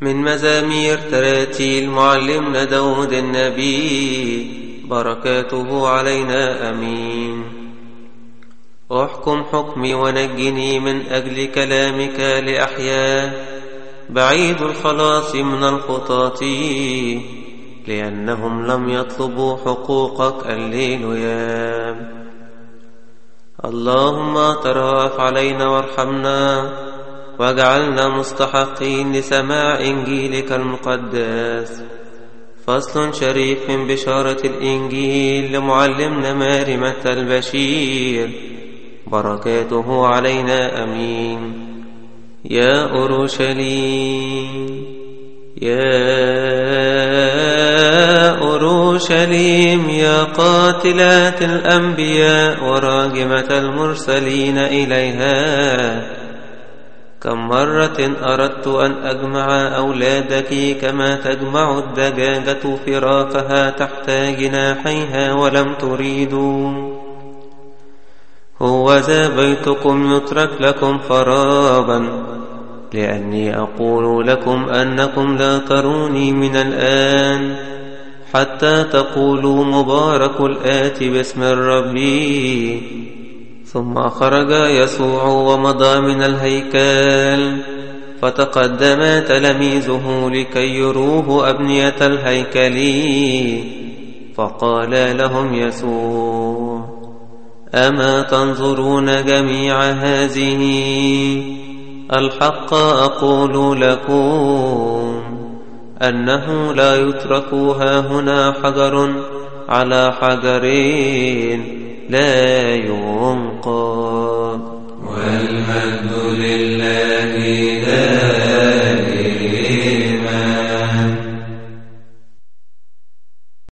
من مزامير تراتيل معلمنا داود النبي. بركاته علينا أمين. أحكم حكمي ونجني من أجل كلامك لأحيا. بعيد الخلاص من الخطاة لأنهم لم يطلبوا حقوقك الليل يا. اللهم تراف علينا وارحمنا. واجعلنا مستحقين لسماع إنجيلك المقدس. فصل شريف من بشارة الإنجيل لمعلمنا مارمة البشير. بركاته علينا أمين. يا أورشليم يا أورشليم يا قاتلات الأنبياء وراجمة المرسلين إليها. كم مرة أردت أن أجمع أولادك كما تجمع الدجاجة فراقها تحت جناحيها ولم تريدوا. هو ذا بيتكم يترك لكم خرابا لأني أقول لكم أنكم لا تروني من الآن. حتى تقولوا مبارك الآتي باسم الرب ثم خرج يسوع ومضى من الهيكل. فتقدم تلاميذه لكي يروه أبنية الهيكل. فقال لهم يسوع أما تنظرون جميع هذه؟ الحق أقول لكم أنه لا يترك هنا حجر على حجرين. لا ينقض والمجد لله